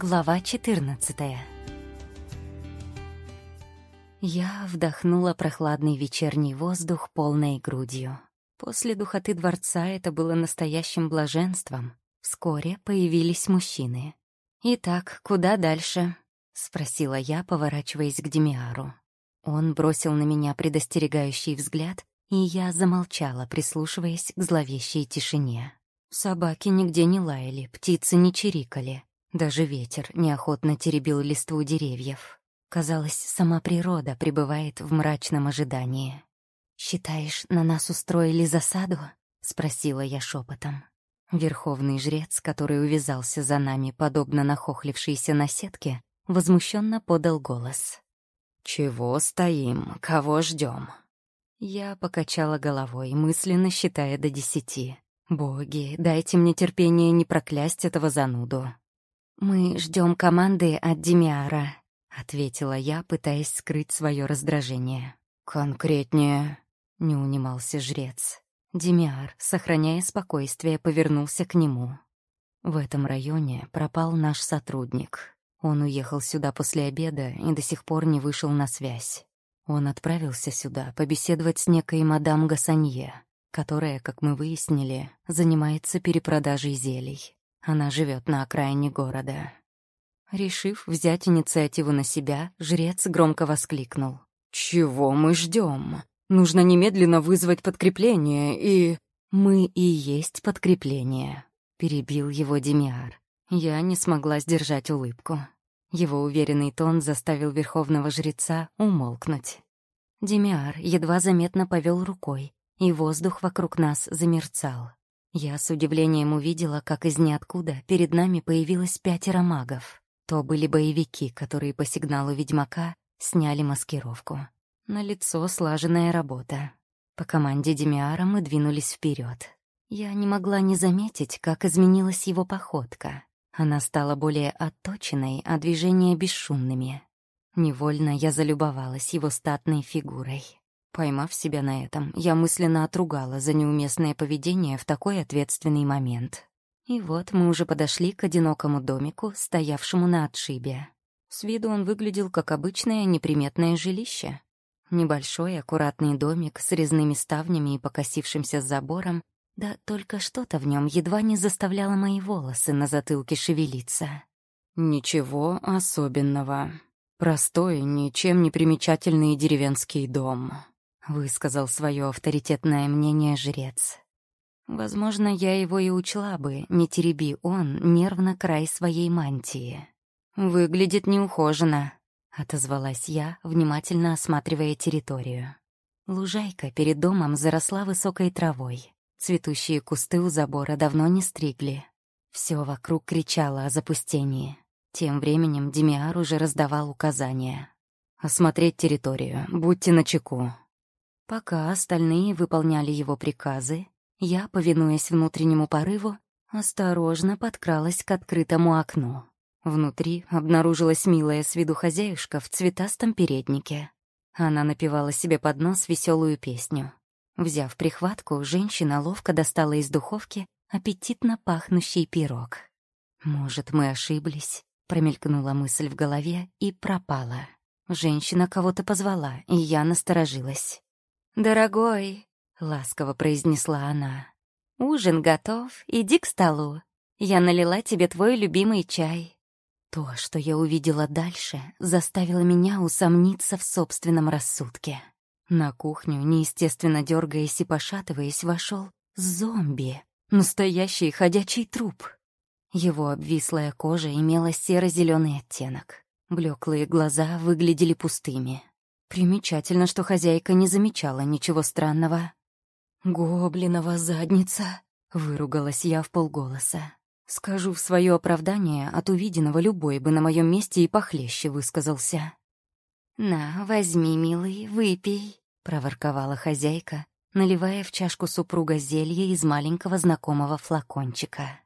Глава 14 Я вдохнула прохладный вечерний воздух полной грудью. После духоты дворца это было настоящим блаженством. Вскоре появились мужчины. «Итак, куда дальше?» — спросила я, поворачиваясь к Демиару. Он бросил на меня предостерегающий взгляд, и я замолчала, прислушиваясь к зловещей тишине. Собаки нигде не лаяли, птицы не чирикали. Даже ветер неохотно теребил листву деревьев. Казалось, сама природа пребывает в мрачном ожидании. «Считаешь, на нас устроили засаду?» — спросила я шепотом. Верховный жрец, который увязался за нами, подобно нахохлившейся наседке, возмущенно подал голос. «Чего стоим? Кого ждем? Я покачала головой, мысленно считая до десяти. «Боги, дайте мне терпение не проклясть этого зануду». «Мы ждем команды от Демиара», — ответила я, пытаясь скрыть свое раздражение. «Конкретнее», — не унимался жрец. Демиар, сохраняя спокойствие, повернулся к нему. В этом районе пропал наш сотрудник. Он уехал сюда после обеда и до сих пор не вышел на связь. Он отправился сюда побеседовать с некой мадам Гасанье, которая, как мы выяснили, занимается перепродажей зелий. Она живет на окраине города. Решив взять инициативу на себя, жрец громко воскликнул. «Чего мы ждем? Нужно немедленно вызвать подкрепление и...» «Мы и есть подкрепление», — перебил его Демиар. Я не смогла сдержать улыбку. Его уверенный тон заставил верховного жреца умолкнуть. Демиар едва заметно повел рукой, и воздух вокруг нас замерцал. Я с удивлением увидела, как из ниоткуда перед нами появилось пятеро магов. То были боевики, которые по сигналу ведьмака сняли маскировку. На лицо слаженная работа. По команде Демиара мы двинулись вперед. Я не могла не заметить, как изменилась его походка. Она стала более отточенной, а движения бесшумными. Невольно я залюбовалась его статной фигурой. Поймав себя на этом, я мысленно отругала за неуместное поведение в такой ответственный момент. И вот мы уже подошли к одинокому домику, стоявшему на отшибе. С виду он выглядел как обычное неприметное жилище. Небольшой аккуратный домик с резными ставнями и покосившимся забором да только что-то в нем едва не заставляло мои волосы на затылке шевелиться. «Ничего особенного. Простой, ничем не примечательный деревенский дом», — высказал свое авторитетное мнение жрец. Возможно, я его и учла бы, не тереби он нервно край своей мантии. «Выглядит неухоженно», — отозвалась я, внимательно осматривая территорию. Лужайка перед домом заросла высокой травой. Цветущие кусты у забора давно не стригли. Все вокруг кричало о запустении. Тем временем Демиар уже раздавал указания. «Осмотреть территорию, будьте начеку». Пока остальные выполняли его приказы, я, повинуясь внутреннему порыву, осторожно подкралась к открытому окну. Внутри обнаружилась милая с виду хозяюшка в цветастом переднике. Она напевала себе под нос веселую песню. Взяв прихватку, женщина ловко достала из духовки аппетитно пахнущий пирог. «Может, мы ошиблись?» — промелькнула мысль в голове и пропала. Женщина кого-то позвала, и я насторожилась. «Дорогой», — ласково произнесла она, — «ужин готов, иди к столу. Я налила тебе твой любимый чай». То, что я увидела дальше, заставило меня усомниться в собственном рассудке. На кухню, неестественно дергаясь и пошатываясь, вошел зомби. Настоящий ходячий труп. Его обвислая кожа имела серо-зеленый оттенок. Блеклые глаза выглядели пустыми. Примечательно, что хозяйка не замечала ничего странного. «Гоблинова задница!» — выругалась я в полголоса. Скажу в свое оправдание, от увиденного любой бы на моем месте и похлеще высказался. «На, возьми, милый, выпей», — проворковала хозяйка, наливая в чашку супруга зелье из маленького знакомого флакончика.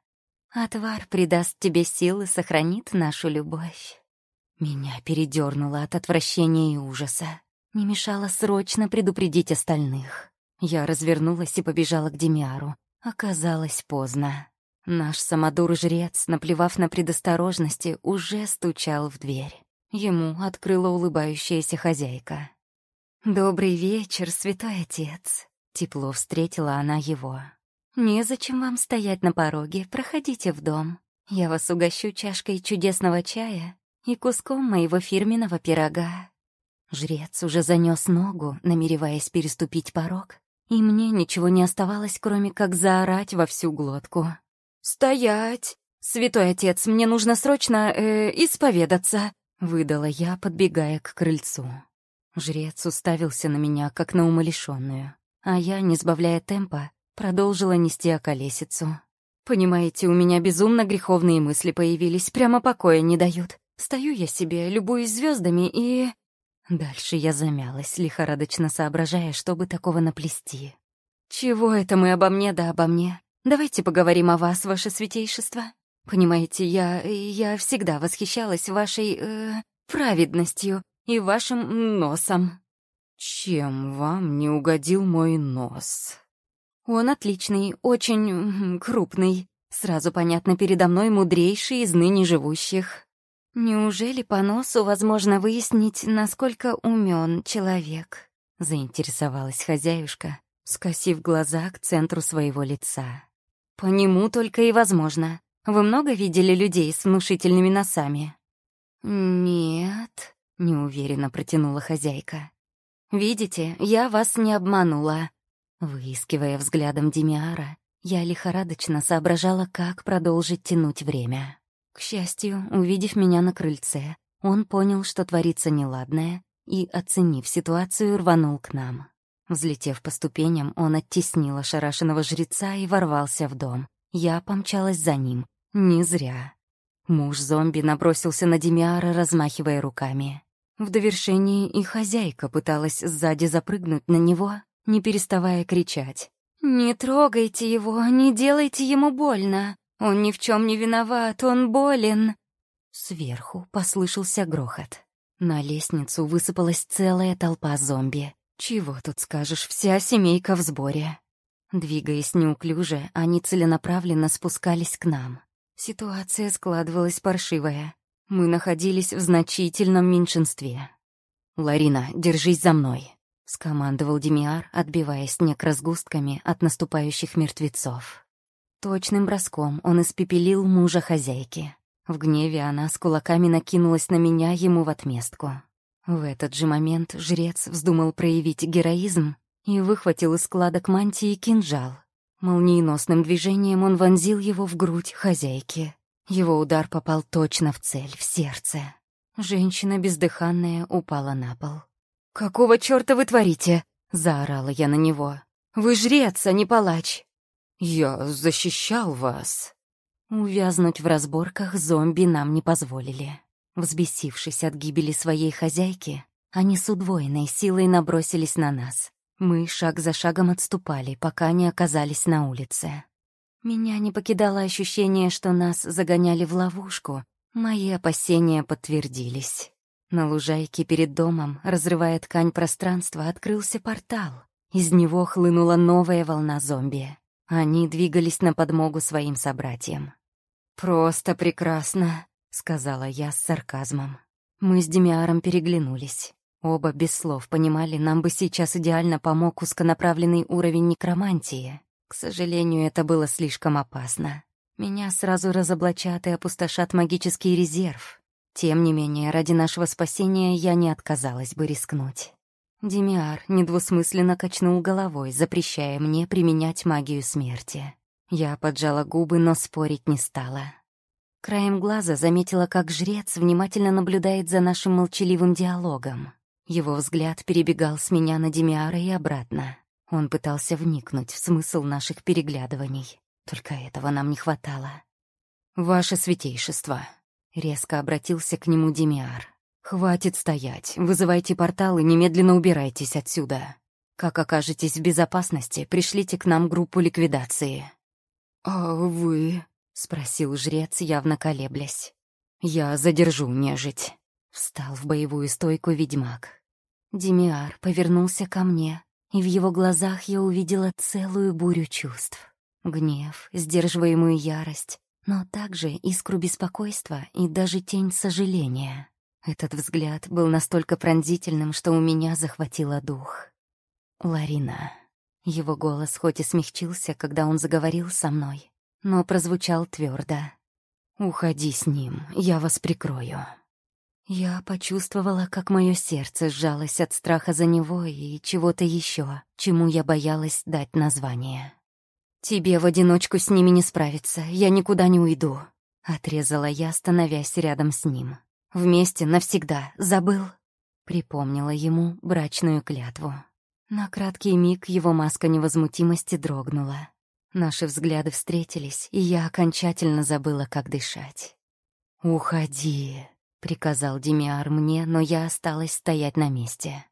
«Отвар придаст тебе силы, сохранит нашу любовь». Меня передернуло от отвращения и ужаса. Не мешало срочно предупредить остальных. Я развернулась и побежала к Демиару. Оказалось поздно. Наш самодур-жрец, наплевав на предосторожности, уже стучал в дверь. Ему открыла улыбающаяся хозяйка. «Добрый вечер, святой отец!» Тепло встретила она его. «Незачем вам стоять на пороге, проходите в дом. Я вас угощу чашкой чудесного чая и куском моего фирменного пирога». Жрец уже занес ногу, намереваясь переступить порог, и мне ничего не оставалось, кроме как заорать во всю глотку. «Стоять! Святой отец, мне нужно срочно, э, исповедаться!» — выдала я, подбегая к крыльцу. Жрец уставился на меня, как на умалишенную, а я, не сбавляя темпа, продолжила нести околесицу. «Понимаете, у меня безумно греховные мысли появились, прямо покоя не дают. Стою я себе, любуюсь звездами и...» Дальше я замялась, лихорадочно соображая, чтобы такого наплести. «Чего это мы обо мне да обо мне? Давайте поговорим о вас, ваше святейшество. Понимаете, я... я всегда восхищалась вашей... Э, праведностью и вашим носом». «Чем вам не угодил мой нос?» «Он отличный, очень крупный. Сразу понятно, передо мной мудрейший из ныне живущих. Неужели по носу возможно выяснить, насколько умен человек?» — заинтересовалась хозяюшка, скосив глаза к центру своего лица. По нему только и возможно. Вы много видели людей с внушительными носами? Нет, неуверенно протянула хозяйка. Видите, я вас не обманула. Выискивая взглядом Демиара, я лихорадочно соображала, как продолжить тянуть время. К счастью, увидев меня на крыльце, он понял, что творится неладное, и, оценив ситуацию, рванул к нам. Взлетев по ступеням, он оттеснил ошарашенного жреца и ворвался в дом. Я помчалась за ним. Не зря. Муж-зомби набросился на Демиара, размахивая руками. В довершении и хозяйка пыталась сзади запрыгнуть на него, не переставая кричать. «Не трогайте его, не делайте ему больно. Он ни в чем не виноват, он болен». Сверху послышался грохот. На лестницу высыпалась целая толпа зомби. Чего тут скажешь, вся семейка в сборе. Двигаясь неуклюже, они целенаправленно спускались к нам. Ситуация складывалась паршивая. Мы находились в значительном меньшинстве. «Ларина, держись за мной», — скомандовал Демиар, отбивая снег разгустками от наступающих мертвецов. Точным броском он испепелил мужа хозяйки. В гневе она с кулаками накинулась на меня ему в отместку. В этот же момент жрец вздумал проявить героизм и выхватил из складок мантии кинжал. Молниеносным движением он вонзил его в грудь хозяйки. Его удар попал точно в цель, в сердце. Женщина бездыханная упала на пол. «Какого чёрта вы творите?» — заорала я на него. «Вы жрец, а не палач!» «Я защищал вас!» Увязнуть в разборках зомби нам не позволили. Взбесившись от гибели своей хозяйки, они с удвоенной силой набросились на нас. Мы шаг за шагом отступали, пока не оказались на улице. Меня не покидало ощущение, что нас загоняли в ловушку. Мои опасения подтвердились. На лужайке перед домом, разрывая ткань пространства, открылся портал. Из него хлынула новая волна зомби. Они двигались на подмогу своим собратьям. «Просто прекрасно!» — сказала я с сарказмом. Мы с Демиаром переглянулись. Оба без слов понимали, нам бы сейчас идеально помог узконаправленный уровень некромантии. К сожалению, это было слишком опасно. Меня сразу разоблачат и опустошат магический резерв. Тем не менее, ради нашего спасения я не отказалась бы рискнуть. Демиар недвусмысленно качнул головой, запрещая мне применять магию смерти. Я поджала губы, но спорить не стала. Краем глаза заметила, как жрец внимательно наблюдает за нашим молчаливым диалогом. Его взгляд перебегал с меня на Демиара и обратно. Он пытался вникнуть в смысл наших переглядываний. Только этого нам не хватало. «Ваше святейшество», — резко обратился к нему Демиар. «Хватит стоять, вызывайте портал и немедленно убирайтесь отсюда. Как окажетесь в безопасности, пришлите к нам группу ликвидации». «А вы...» — спросил жрец, явно колеблясь. «Я задержу нежить», — встал в боевую стойку ведьмак. Демиар повернулся ко мне, и в его глазах я увидела целую бурю чувств. Гнев, сдерживаемую ярость, но также искру беспокойства и даже тень сожаления. Этот взгляд был настолько пронзительным, что у меня захватило дух. «Ларина». Его голос хоть и смягчился, когда он заговорил со мной, но прозвучал твердо. «Уходи с ним, я вас прикрою». Я почувствовала, как мое сердце сжалось от страха за него и чего-то еще, чему я боялась дать название. «Тебе в одиночку с ними не справиться, я никуда не уйду», — отрезала я, становясь рядом с ним. «Вместе навсегда, забыл?» Припомнила ему брачную клятву. На краткий миг его маска невозмутимости дрогнула. Наши взгляды встретились, и я окончательно забыла, как дышать. «Уходи», приказал Демиар мне, но я осталась стоять на месте.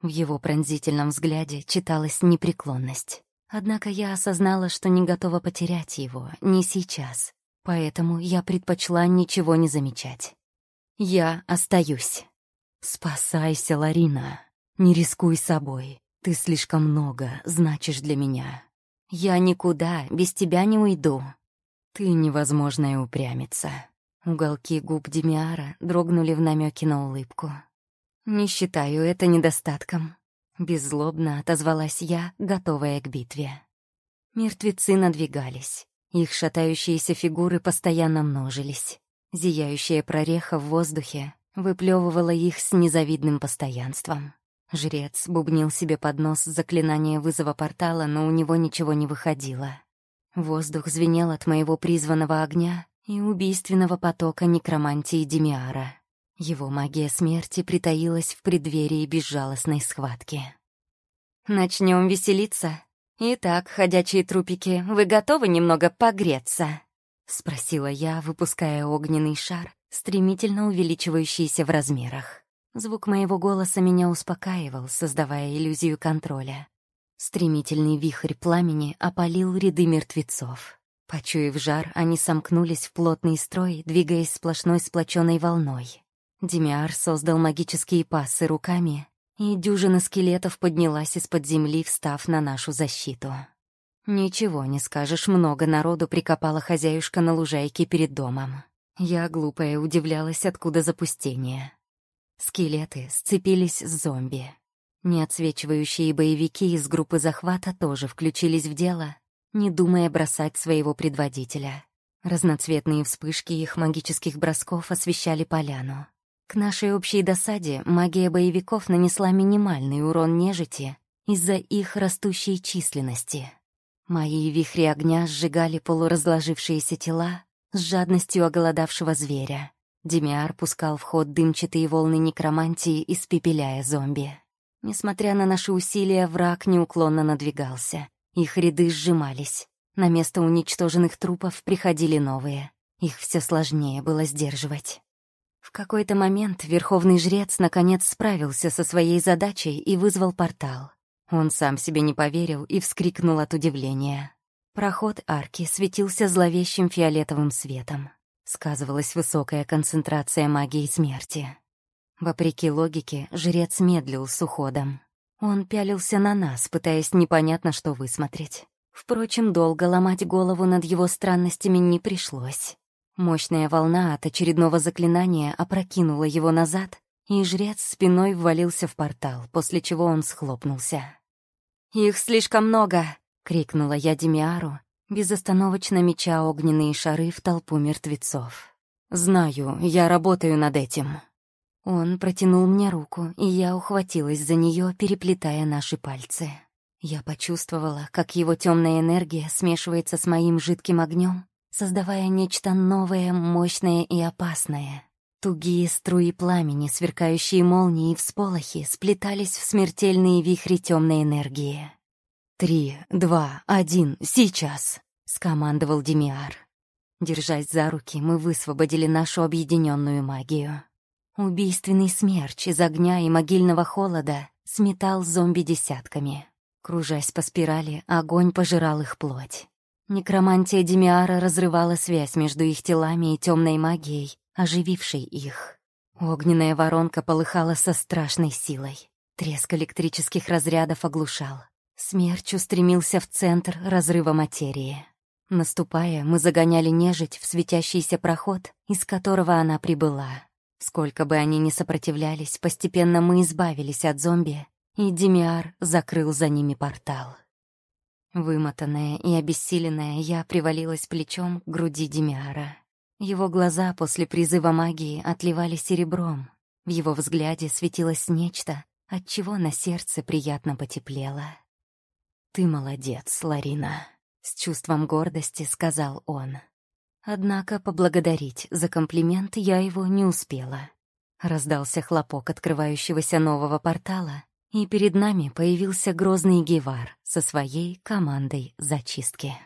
В его пронзительном взгляде читалась непреклонность. Однако я осознала, что не готова потерять его, не сейчас. Поэтому я предпочла ничего не замечать. Я остаюсь. Спасайся, Ларина. Не рискуй собой. Ты слишком много значишь для меня. Я никуда без тебя не уйду. Ты невозможная упрямица. Уголки губ Демиара дрогнули в намеке на улыбку. «Не считаю это недостатком», — беззлобно отозвалась я, готовая к битве. Мертвецы надвигались. Их шатающиеся фигуры постоянно множились. Зияющая прореха в воздухе выплевывала их с незавидным постоянством. Жрец бубнил себе под нос заклинание вызова портала, но у него ничего не выходило. Воздух звенел от моего призванного огня, и убийственного потока некромантии Демиара. Его магия смерти притаилась в преддверии безжалостной схватки. «Начнем веселиться? Итак, ходячие трупики, вы готовы немного погреться?» — спросила я, выпуская огненный шар, стремительно увеличивающийся в размерах. Звук моего голоса меня успокаивал, создавая иллюзию контроля. Стремительный вихрь пламени опалил ряды мертвецов. Почуяв жар, они сомкнулись в плотный строй, двигаясь сплошной сплоченной волной. Демиар создал магические пассы руками, и дюжина скелетов поднялась из-под земли, встав на нашу защиту. Ничего не скажешь, много народу прикопала хозяюшка на лужайке перед домом. Я, глупая, удивлялась, откуда запустение. Скелеты сцепились с зомби. Неотсвечивающие боевики из группы захвата тоже включились в дело, не думая бросать своего предводителя. Разноцветные вспышки их магических бросков освещали поляну. К нашей общей досаде магия боевиков нанесла минимальный урон нежити из-за их растущей численности. Мои вихри огня сжигали полуразложившиеся тела с жадностью оголодавшего зверя. Демиар пускал в ход дымчатые волны некромантии, испепеляя зомби. Несмотря на наши усилия, враг неуклонно надвигался. Их ряды сжимались. На место уничтоженных трупов приходили новые. Их все сложнее было сдерживать. В какой-то момент верховный жрец наконец справился со своей задачей и вызвал портал. Он сам себе не поверил и вскрикнул от удивления. Проход арки светился зловещим фиолетовым светом. Сказывалась высокая концентрация магии смерти. Вопреки логике, жрец медлил с уходом. Он пялился на нас, пытаясь непонятно что высмотреть. Впрочем, долго ломать голову над его странностями не пришлось. Мощная волна от очередного заклинания опрокинула его назад, и жрец спиной ввалился в портал, после чего он схлопнулся. «Их слишком много!» — крикнула я Демиару, безостановочно меча огненные шары в толпу мертвецов. «Знаю, я работаю над этим», он протянул мне руку, и я ухватилась за нее, переплетая наши пальцы. Я почувствовала, как его темная энергия смешивается с моим жидким огнем, создавая нечто новое, мощное и опасное. Тугие струи пламени, сверкающие молнии и всполохи сплетались в смертельные вихри темной энергии. «Три, два, один, сейчас!» — скомандовал Демиар. Держась за руки, мы высвободили нашу объединенную магию. Убийственный смерч из огня и могильного холода сметал зомби десятками. Кружась по спирали, огонь пожирал их плоть. Некромантия Демиара разрывала связь между их телами и темной магией, оживившей их. Огненная воронка полыхала со страшной силой. Треск электрических разрядов оглушал. Смерч устремился в центр разрыва материи. Наступая, мы загоняли нежить в светящийся проход, из которого она прибыла. Сколько бы они ни сопротивлялись, постепенно мы избавились от зомби, и Демиар закрыл за ними портал. Вымотанная и обессиленная, я привалилась плечом к груди Демиара. Его глаза после призыва магии отливали серебром. В его взгляде светилось нечто, от чего на сердце приятно потеплело. «Ты молодец, Ларина», — с чувством гордости сказал он. Однако поблагодарить за комплимент я его не успела. Раздался хлопок открывающегося нового портала, и перед нами появился грозный Гевар со своей командой зачистки.